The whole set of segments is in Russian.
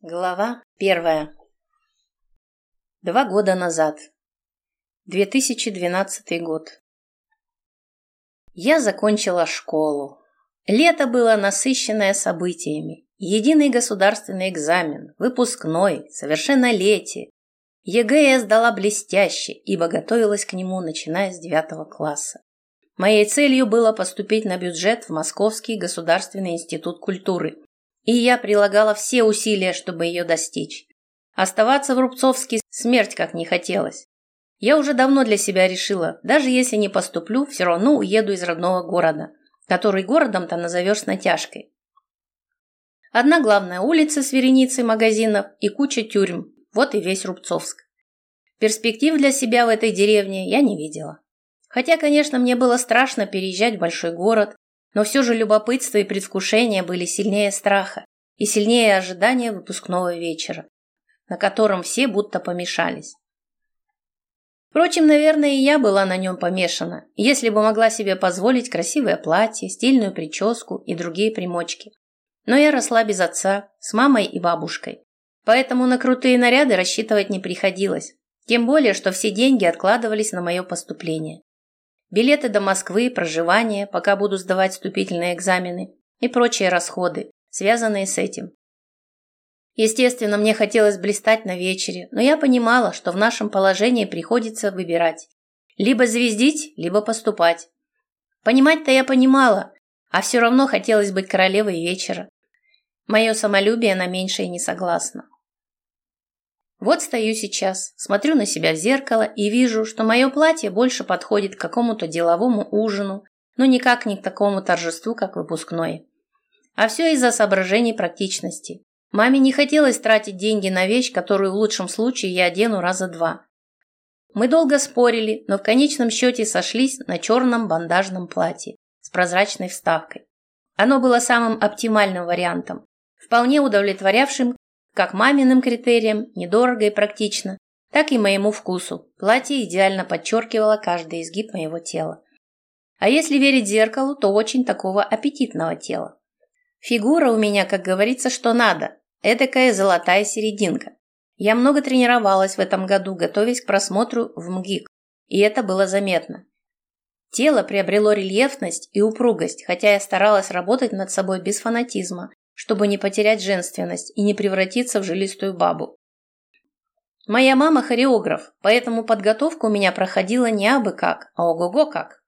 Глава первая. Два года назад. 2012 год. Я закончила школу. Лето было насыщенное событиями. Единый государственный экзамен, выпускной, совершеннолетие. ЕГЭ я сдала блестяще, ибо готовилась к нему, начиная с девятого класса. Моей целью было поступить на бюджет в Московский государственный институт культуры – и я прилагала все усилия, чтобы ее достичь. Оставаться в Рубцовске смерть как не хотелось. Я уже давно для себя решила, даже если не поступлю, все равно уеду из родного города, который городом-то назовешь с натяжкой. Одна главная улица с вереницей магазинов и куча тюрьм, вот и весь Рубцовск. Перспектив для себя в этой деревне я не видела. Хотя, конечно, мне было страшно переезжать в большой город, но все же любопытство и предвкушение были сильнее страха и сильнее ожидания выпускного вечера, на котором все будто помешались. Впрочем, наверное, и я была на нем помешана, если бы могла себе позволить красивое платье, стильную прическу и другие примочки. Но я росла без отца, с мамой и бабушкой, поэтому на крутые наряды рассчитывать не приходилось, тем более, что все деньги откладывались на мое поступление билеты до Москвы, проживание, пока буду сдавать вступительные экзамены и прочие расходы, связанные с этим. Естественно, мне хотелось блистать на вечере, но я понимала, что в нашем положении приходится выбирать. Либо звездить, либо поступать. Понимать-то я понимала, а все равно хотелось быть королевой вечера. Мое самолюбие на меньшее не согласно. Вот стою сейчас, смотрю на себя в зеркало и вижу, что мое платье больше подходит к какому-то деловому ужину, но никак не к такому торжеству, как выпускное. А все из-за соображений практичности. Маме не хотелось тратить деньги на вещь, которую в лучшем случае я одену раза два. Мы долго спорили, но в конечном счете сошлись на черном бандажном платье с прозрачной вставкой. Оно было самым оптимальным вариантом, вполне удовлетворявшим как маминым критериям, недорого и практично, так и моему вкусу. Платье идеально подчеркивало каждый изгиб моего тела. А если верить зеркалу, то очень такого аппетитного тела. Фигура у меня, как говорится, что надо. Эдакая золотая серединка. Я много тренировалась в этом году, готовясь к просмотру в МГИК, и это было заметно. Тело приобрело рельефность и упругость, хотя я старалась работать над собой без фанатизма, чтобы не потерять женственность и не превратиться в жилистую бабу. Моя мама хореограф, поэтому подготовка у меня проходила не абы как, а ого-го как.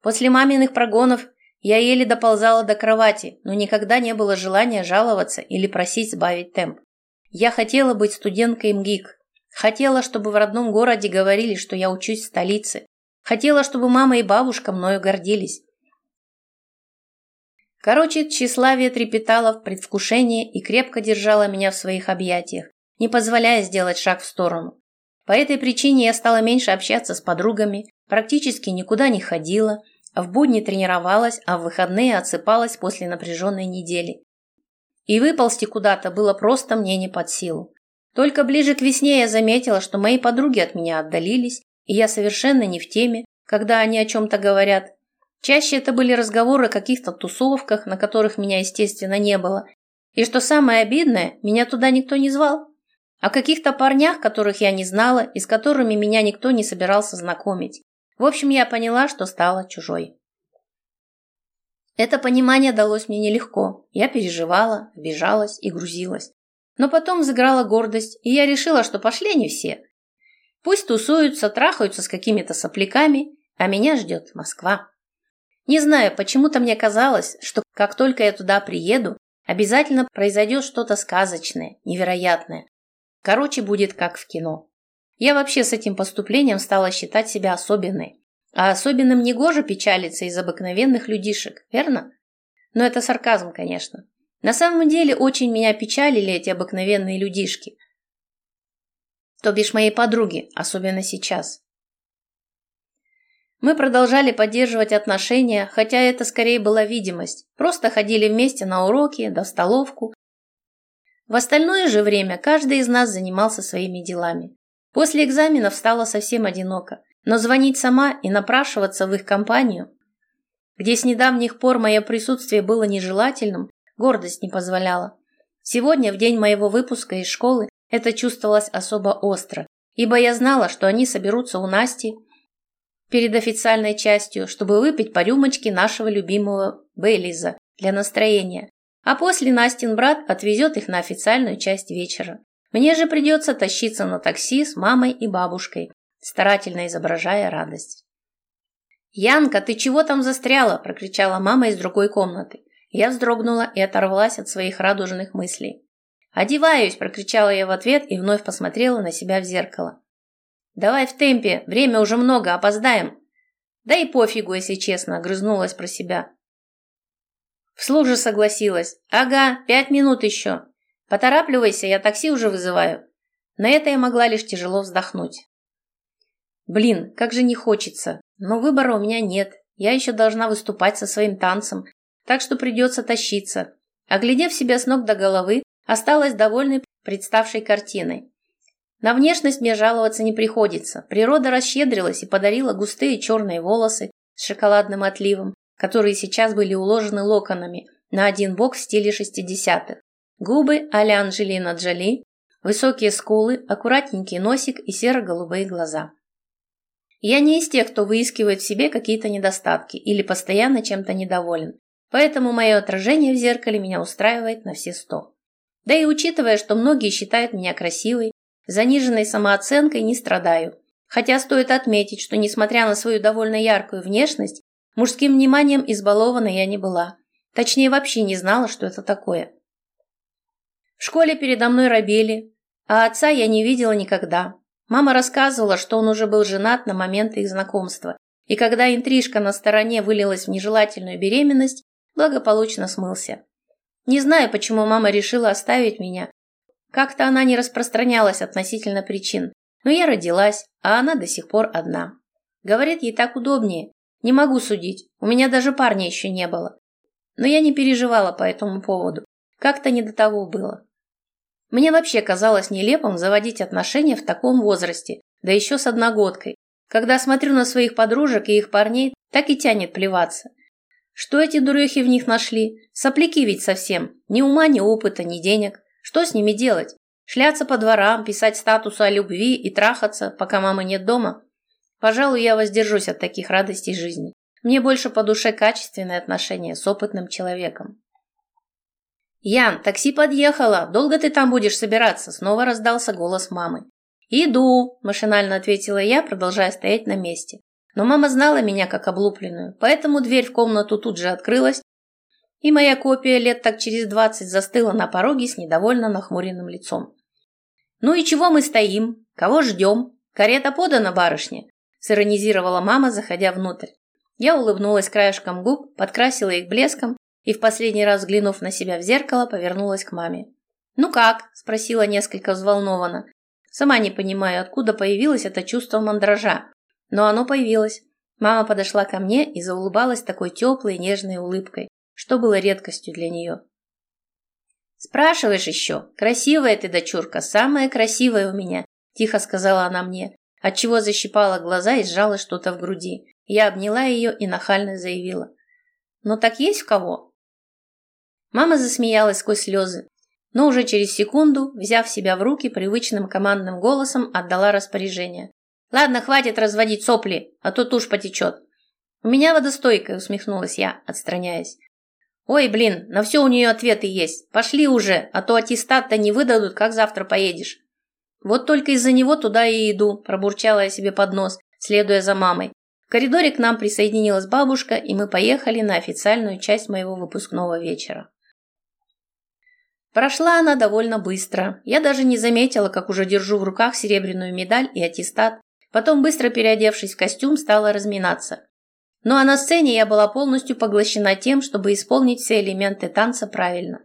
После маминых прогонов я еле доползала до кровати, но никогда не было желания жаловаться или просить сбавить темп. Я хотела быть студенткой МГИК. Хотела, чтобы в родном городе говорили, что я учусь в столице. Хотела, чтобы мама и бабушка мною гордились. Короче, тщеславие трепетало в предвкушении и крепко держало меня в своих объятиях, не позволяя сделать шаг в сторону. По этой причине я стала меньше общаться с подругами, практически никуда не ходила, в будни тренировалась, а в выходные отсыпалась после напряженной недели. И выползти куда-то было просто мне не под силу. Только ближе к весне я заметила, что мои подруги от меня отдалились, и я совершенно не в теме, когда они о чем-то говорят, Чаще это были разговоры о каких-то тусовках, на которых меня, естественно, не было. И что самое обидное, меня туда никто не звал. О каких-то парнях, которых я не знала и с которыми меня никто не собирался знакомить. В общем, я поняла, что стала чужой. Это понимание далось мне нелегко. Я переживала, обижалась и грузилась. Но потом взыграла гордость, и я решила, что пошли они все. Пусть тусуются, трахаются с какими-то сопляками, а меня ждет Москва. Не знаю, почему-то мне казалось, что как только я туда приеду, обязательно произойдет что-то сказочное, невероятное. Короче, будет как в кино. Я вообще с этим поступлением стала считать себя особенной. А особенным негоже печалиться из обыкновенных людишек, верно? Но это сарказм, конечно. На самом деле очень меня печалили эти обыкновенные людишки. То бишь мои подруги, особенно сейчас. Мы продолжали поддерживать отношения, хотя это скорее была видимость. Просто ходили вместе на уроки, до столовку. В остальное же время каждый из нас занимался своими делами. После экзаменов стало совсем одиноко, но звонить сама и напрашиваться в их компанию, где с недавних пор мое присутствие было нежелательным, гордость не позволяла. Сегодня, в день моего выпуска из школы, это чувствовалось особо остро, ибо я знала, что они соберутся у Насти перед официальной частью, чтобы выпить по рюмочке нашего любимого Бейлиза для настроения, а после Настин брат отвезет их на официальную часть вечера. Мне же придется тащиться на такси с мамой и бабушкой, старательно изображая радость. «Янка, ты чего там застряла?» – прокричала мама из другой комнаты. Я вздрогнула и оторвалась от своих радужных мыслей. «Одеваюсь!» – прокричала я в ответ и вновь посмотрела на себя в зеркало. «Давай в темпе, время уже много, опоздаем!» «Да и пофигу, если честно», – огрызнулась про себя. Вслух же согласилась. «Ага, пять минут еще. Поторапливайся, я такси уже вызываю». На это я могла лишь тяжело вздохнуть. Блин, как же не хочется. Но выбора у меня нет. Я еще должна выступать со своим танцем, так что придется тащиться. Оглядев себя с ног до головы, осталась довольной представшей картиной. На внешность мне жаловаться не приходится. Природа расщедрилась и подарила густые черные волосы с шоколадным отливом, которые сейчас были уложены локонами на один бок в стиле шестидесятых. Губы а-ля Анджелина Джоли, высокие скулы, аккуратненький носик и серо-голубые глаза. Я не из тех, кто выискивает в себе какие-то недостатки или постоянно чем-то недоволен, поэтому мое отражение в зеркале меня устраивает на все сто. Да и учитывая, что многие считают меня красивой, заниженной самооценкой не страдаю. Хотя стоит отметить, что несмотря на свою довольно яркую внешность, мужским вниманием избалована я не была. Точнее, вообще не знала, что это такое. В школе передо мной робели, а отца я не видела никогда, Мама рассказывала, что он уже был женат на момент их знакомства, и когда интрижка на стороне вылилась в нежелательную беременность, благополучно смылся. Не знаю, почему мама решила оставить меня. Как-то она не распространялась относительно причин, но я родилась, а она до сих пор одна. Говорит, ей так удобнее. Не могу судить, у меня даже парня еще не было. Но я не переживала по этому поводу. Как-то не до того было. Мне вообще казалось нелепым заводить отношения в таком возрасте, да еще с одногодкой. Когда смотрю на своих подружек и их парней, так и тянет плеваться. Что эти дурехи в них нашли? Сопляки ведь совсем. Ни ума, ни опыта, ни денег. Что с ними делать? Шляться по дворам, писать статусы о любви и трахаться, пока мамы нет дома? Пожалуй, я воздержусь от таких радостей жизни. Мне больше по душе качественные отношения с опытным человеком. «Ян, такси подъехало. Долго ты там будешь собираться?» Снова раздался голос мамы. «Иду», – машинально ответила я, продолжая стоять на месте. Но мама знала меня как облупленную, поэтому дверь в комнату тут же открылась, и моя копия лет так через двадцать застыла на пороге с недовольно нахмуренным лицом. «Ну и чего мы стоим? Кого ждем? Карета подана, барышня?» – сиронизировала мама, заходя внутрь. Я улыбнулась краешком губ, подкрасила их блеском и в последний раз взглянув на себя в зеркало, повернулась к маме. «Ну как?» – спросила несколько взволнованно. Сама не понимаю, откуда появилось это чувство мандража. Но оно появилось. Мама подошла ко мне и заулыбалась такой теплой нежной улыбкой, что было редкостью для нее. «Спрашиваешь еще? Красивая ты, дочурка, самая красивая у меня», – тихо сказала она мне, отчего защипала глаза и сжала что-то в груди. Я обняла ее и нахально заявила. «Ну так есть в кого?» Мама засмеялась сквозь слезы, но уже через секунду, взяв себя в руки, привычным командным голосом отдала распоряжение. «Ладно, хватит разводить сопли, а то тушь потечет». «У меня водостойкая», — усмехнулась я, отстраняясь. «Ой, блин, на все у нее ответы есть. Пошли уже, а то аттестат-то не выдадут, как завтра поедешь». «Вот только из-за него туда и иду», – пробурчала я себе под нос, следуя за мамой. В коридоре к нам присоединилась бабушка, и мы поехали на официальную часть моего выпускного вечера. Прошла она довольно быстро. Я даже не заметила, как уже держу в руках серебряную медаль и аттестат. Потом, быстро переодевшись в костюм, стала разминаться. Ну а на сцене я была полностью поглощена тем, чтобы исполнить все элементы танца правильно.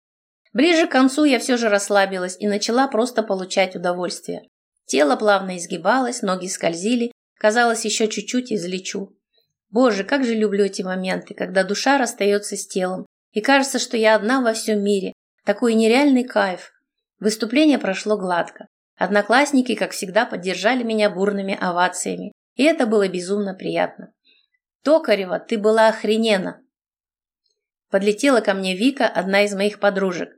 Ближе к концу я все же расслабилась и начала просто получать удовольствие. Тело плавно изгибалось, ноги скользили, казалось, еще чуть-чуть и взлечу. Боже, как же люблю эти моменты, когда душа расстается с телом, и кажется, что я одна во всем мире, такой нереальный кайф. Выступление прошло гладко. Одноклассники, как всегда, поддержали меня бурными овациями, и это было безумно приятно. «Токарева, ты была охренена!» Подлетела ко мне Вика, одна из моих подружек.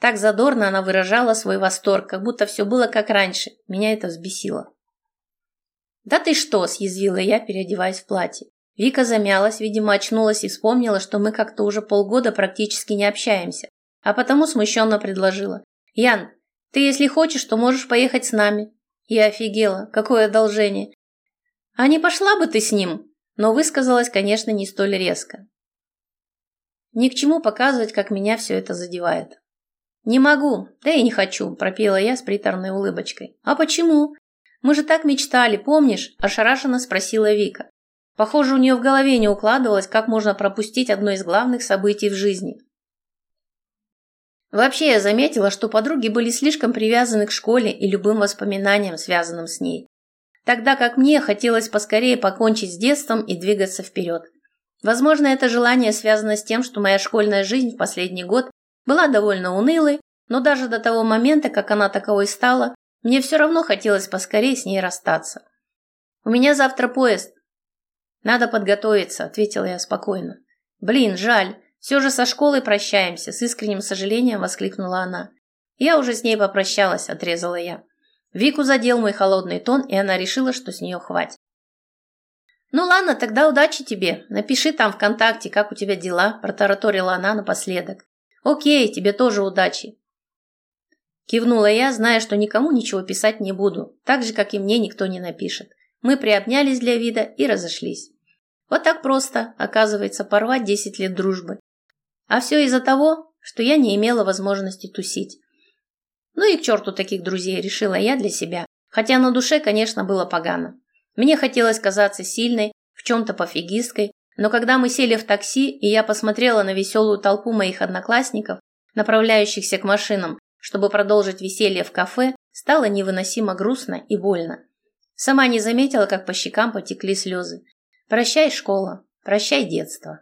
Так задорно она выражала свой восторг, как будто все было как раньше. Меня это взбесило. «Да ты что!» – съязвила я, переодеваясь в платье. Вика замялась, видимо, очнулась и вспомнила, что мы как-то уже полгода практически не общаемся, а потому смущенно предложила. «Ян, ты, если хочешь, то можешь поехать с нами». Я офигела. Какое одолжение. «А не пошла бы ты с ним?» Но высказалась, конечно, не столь резко. Ни к чему показывать, как меня все это задевает. «Не могу, да и не хочу», – пропела я с приторной улыбочкой. «А почему? Мы же так мечтали, помнишь?» – ошарашенно спросила Вика. Похоже, у нее в голове не укладывалось, как можно пропустить одно из главных событий в жизни. Вообще я заметила, что подруги были слишком привязаны к школе и любым воспоминаниям, связанным с ней. Тогда как мне хотелось поскорее покончить с детством и двигаться вперед. Возможно, это желание связано с тем, что моя школьная жизнь в последний год была довольно унылой, но даже до того момента, как она таковой стала, мне все равно хотелось поскорее с ней расстаться. «У меня завтра поезд». «Надо подготовиться», — ответила я спокойно. «Блин, жаль. Все же со школой прощаемся», — с искренним сожалением воскликнула она. «Я уже с ней попрощалась», — отрезала я. Вику задел мой холодный тон, и она решила, что с нее хватит. «Ну ладно, тогда удачи тебе. Напиши там ВКонтакте, как у тебя дела», – протараторила она напоследок. «Окей, тебе тоже удачи». Кивнула я, зная, что никому ничего писать не буду, так же, как и мне никто не напишет. Мы приобнялись для вида и разошлись. Вот так просто, оказывается, порвать 10 лет дружбы. А все из-за того, что я не имела возможности тусить. Ну и к черту таких друзей, решила я для себя. Хотя на душе, конечно, было погано. Мне хотелось казаться сильной, в чем-то пофигисткой, но когда мы сели в такси, и я посмотрела на веселую толпу моих одноклассников, направляющихся к машинам, чтобы продолжить веселье в кафе, стало невыносимо грустно и больно. Сама не заметила, как по щекам потекли слезы. «Прощай, школа, прощай, детство».